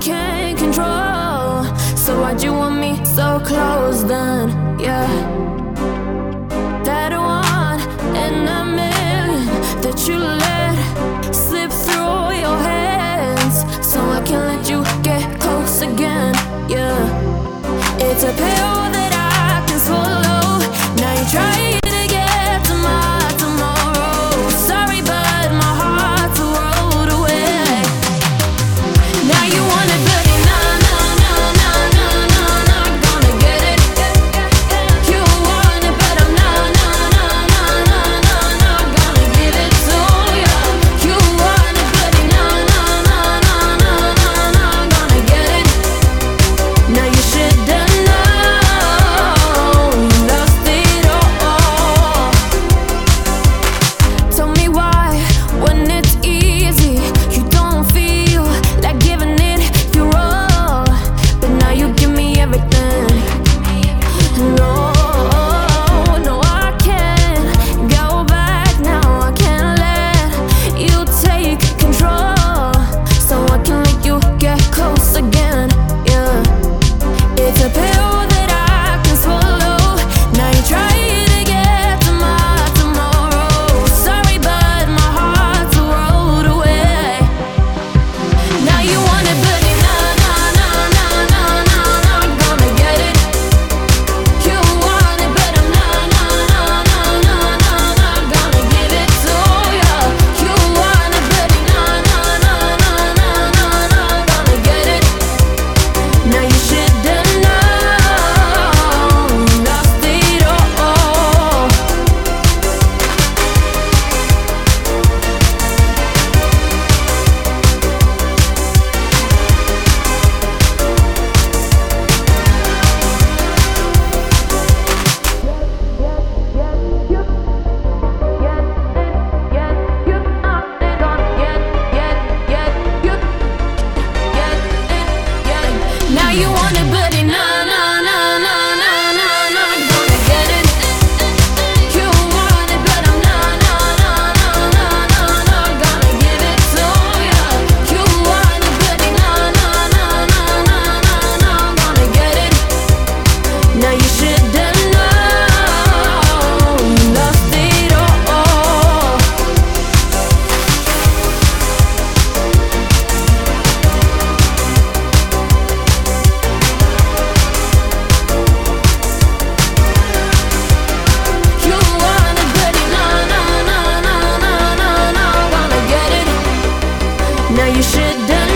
can't control. So why'd you want me so close then? Yeah. That one and a million that you left. you wanna, but enough. 下一世的。